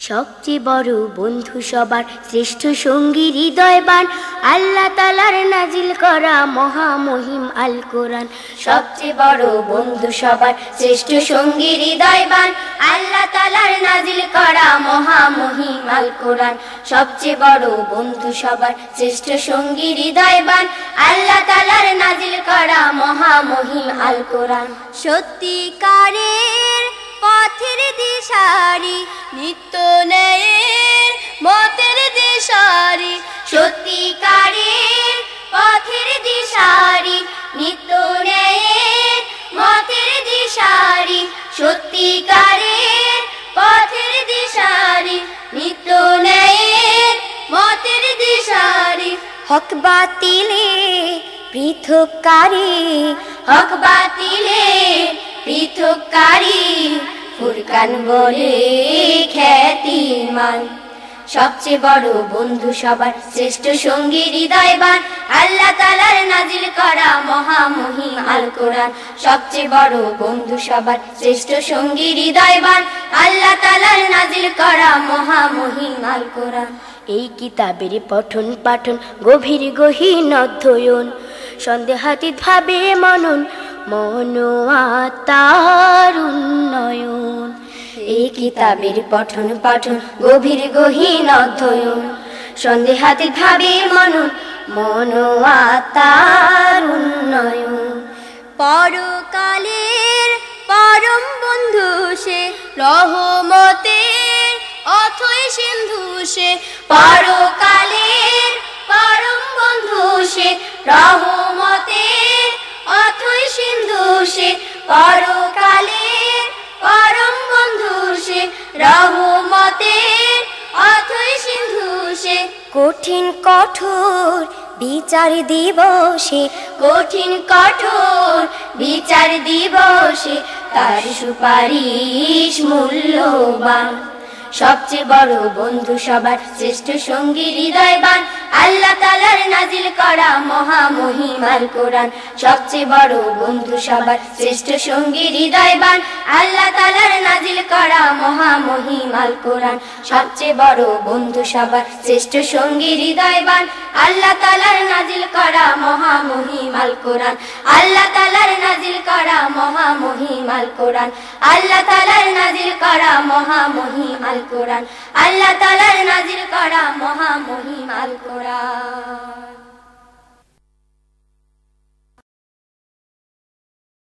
সবচেয়ে বড় বন্ধু সবার শ্রেষ্ঠ সঙ্গী হৃদয়বান। আল্লাহ তালার নাজিল করা মহামহিম আল কোরআন সবচেয়ে বড় বন্ধু সবার শ্রেষ্ঠ সঙ্গী হৃদয়বান। আল্লাহ তালার নাজিল করা মহামহিম আল কোরআন সবচেয়ে বড় বন্ধু সবার শ্রেষ্ঠ সঙ্গী হৃদয়বান। আল্লাহ তালার নাজিল করা মহামহিম আল কোরআন সত্যিকারের দিশারি নিত্য ন্যায়ের মতের দিশারি সত্যিকারের পথের দিশারি নিত্য ন্যায়ের মতের দিশারি সত্যিকারের পথের দিশারি নিত্য ন্যায়ের মতের দিশারি। হক বাতিলে পৃথককারী হক বাতিলে পৃথককারী ফুরকান বলে খ্যাতিমান। সবচেয়ে বড় বন্ধু সবার শ্রেষ্ঠ সঙ্গী হৃদয়বান। আল্লাহ তালার নাজিল করা মহামহিম আল কোরআন সবচেয়ে বড় বন্ধু সবার শ্রেষ্ঠ সঙ্গী হৃদয়বান। আল্লাহ তালার নাজিল করা মহামহিম আল কোরআন এই কিতাবের পঠন পাঠন গভীর গহীন অধ্যয়ন। সন্দেহাতীত ভাবে মনন মনোয়াতার উন্নয়ন। কিতাবের পঠন, পাঠন, গভীর গহীন অধ্যয়ন। সন্দেহাতীত ভাবে মনন মনোয়াতার উন্নয়ন। পরকালের পরম বন্ধু সে রহমতের অথই সিন্ধু সে। পরকালের পরম বন্ধু সে রহমতের অথই সিন্ধু সে। পরকালের পরম বন্ধু রহমতের অথই সিন্ধু সে। কঠিন কঠোর বিচার দিবসে কঠিন কঠোর বিচার দিবসে তার সুপারিশ মূল্যবান। সবচেয়ে বড় বন্ধু সবার শ্রেষ্ঠ সঙ্গী হৃদয়বান। আল্লাহ তালার নাজিল করা মহামহিমাল কোরআন। সবচেয়ে বড় বন্ধু সবার শ্রেষ্ঠ সঙ্গী হৃদয়বান। আল্লাহ তালার নাজিল করা মহামহিমাল কোরআন। সবচেয়ে বড় বন্ধু সবার শ্রেষ্ঠ সঙ্গী হৃদয়বান। আল্লাহ তালার নাজিল করা মহামহিমাল কোরআন। আল্লাহ তালার নাজিল করা মহামহিমাল কোরআন। আল্লাহ তালার নাজিল করা মহামহিমাল কোরআন। আল্লাহ তালার নাজিল করা মহামহিমাল কোরআন।